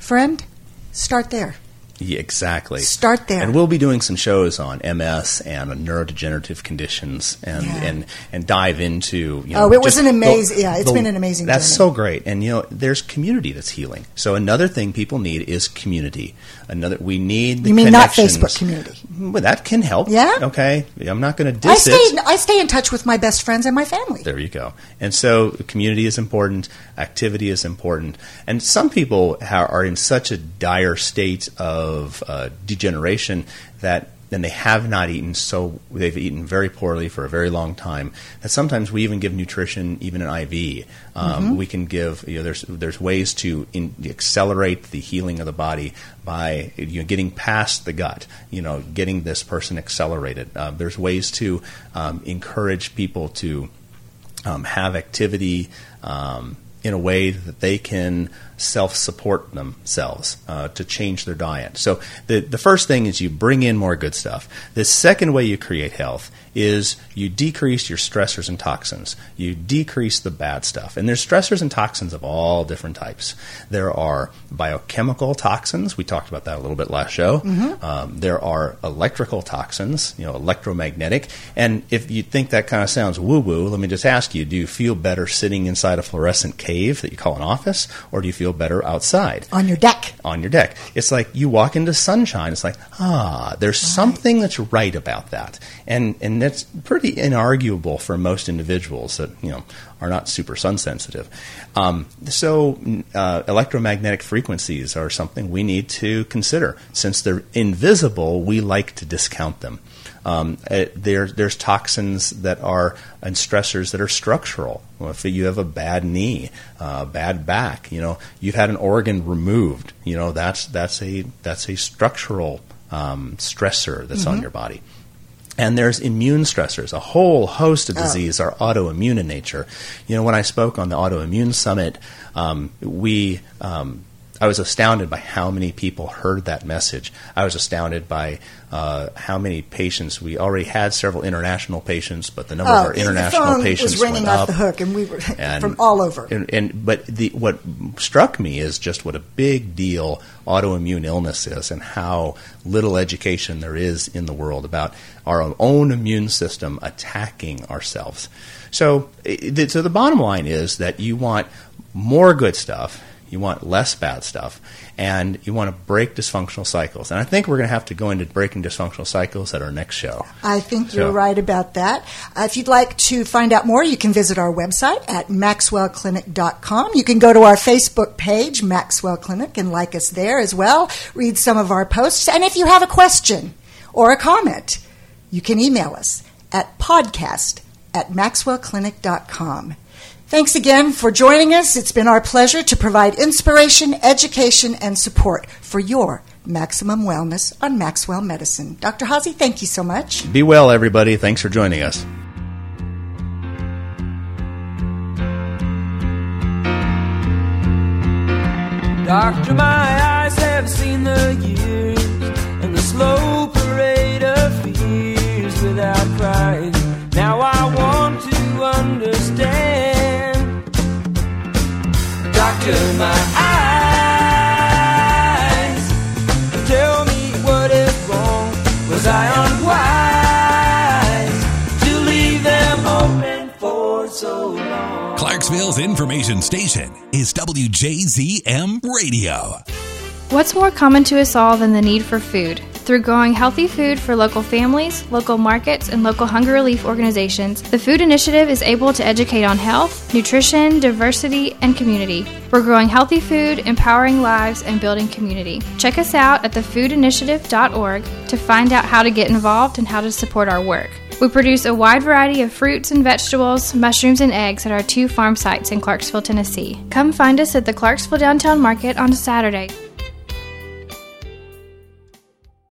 friend, start there. Yeah, exactly. Start there. And we'll be doing some shows on MS and on neurodegenerative conditions and Yeah. and, and dive into you know Oh, it was an amazing, the- yeah, it's the- been an amazing That's journey. so great. And you know, there's community that's healing. So another thing people need is community. Another we need the You mean not. Facebook community? Well, that can help. Yeah? Okay. I'm not going to I stay, it. I stay in touch with my best friends and my family. There you go. And so community is important, activity is important. And some people are in such a dire state of uh, degeneration that and they have not eaten so they've eaten very poorly for a very long time that sometimes we even give nutrition even an IV. Um, Mhm. We can give you know there's there's ways to in, accelerate the healing of the body by you know getting past the gut. You know getting this person accelerated. Uh, there's ways to um, encourage people to um, have activity um, in a way that they can self-support themselves uh, to change their diet. So the the first thing is you bring in more good stuff. The second way you create health is you decrease your stressors and toxins. You decrease the bad stuff. And there's stressors and toxins of all different types. There are biochemical toxins. We talked about that a little bit last show. Mhm. Um, there are electrical toxins, you know, electromagnetic. And if you think that kind of sounds woo woo, let me just ask you do you feel better sitting inside a fluorescent cave that you call an office, or do you feel better outside? On your deck. On your deck. It's like you walk into sunshine. It's like, ah, there's something that's right about that. And, and that's pretty inarguable for most individuals that, you know, are not super sun sensitive. Um, so, uh, electromagnetic frequencies are something we need to consider. Since they're invisible, we like to discount them. Um, uh, there, there's toxins that are and stressors that are structural. Well, if you have a bad knee, uh, bad back, you know, you've had an organ removed, you know, that's that's a that's a structural um, stressor that's on Mhm. your body. And there's immune stressors. A whole host of Oh. diseases are autoimmune in nature. You know, when I spoke on the autoimmune summit, um, we um, I was astounded by how many people heard that message. I was astounded by uh, how many patients we already had several international patients, but the number of Oh, our the international phone patients was ringing off the hook, and we were and- from all over. And, and but the what struck me is just what a big deal autoimmune illness is, and how little education there is in the world about our own immune system attacking ourselves. So, so the bottom line is that you want more good stuff. You want less bad stuff, and you want to break dysfunctional cycles. And I think we're going to have to go into breaking dysfunctional cycles at our next show. I think you're right about that. Uh, if you'd like to find out more, you can visit our website at maxwellclinic.com. You can go to our Facebook page, Maxwell Clinic, and like us there as well. Read some of our posts. And if you have a question or a comment, you can email us at podcast at maxwellclinic.com. Thanks again for joining us. It's been our pleasure to provide inspiration, education, and support for your maximum wellness on Maxwell Medicine. Dr. Haase, thank you so much. Be well, everybody. Thanks for joining us. Doctor, my eyes have seen the years and the slow parade of fears without crying. Now I want Doctor, my eyes tell me what is wrong. Was I unwise to leave them open for so long? Clarksville's information station is WJZM Radio. What's more common to us all than the need for food? Through growing healthy food for local families, local markets, and local hunger relief organizations, the Food Initiative is able to educate on health, nutrition, diversity, and community. We're growing healthy food, empowering lives, and building community. Check us out at thefoodinitiative.org to find out how to get involved and how to support our work. We produce a wide variety of fruits and vegetables, mushrooms, and eggs at our two farm sites in Clarksville, Tennessee. Come find us at the Clarksville Downtown Market on Saturday.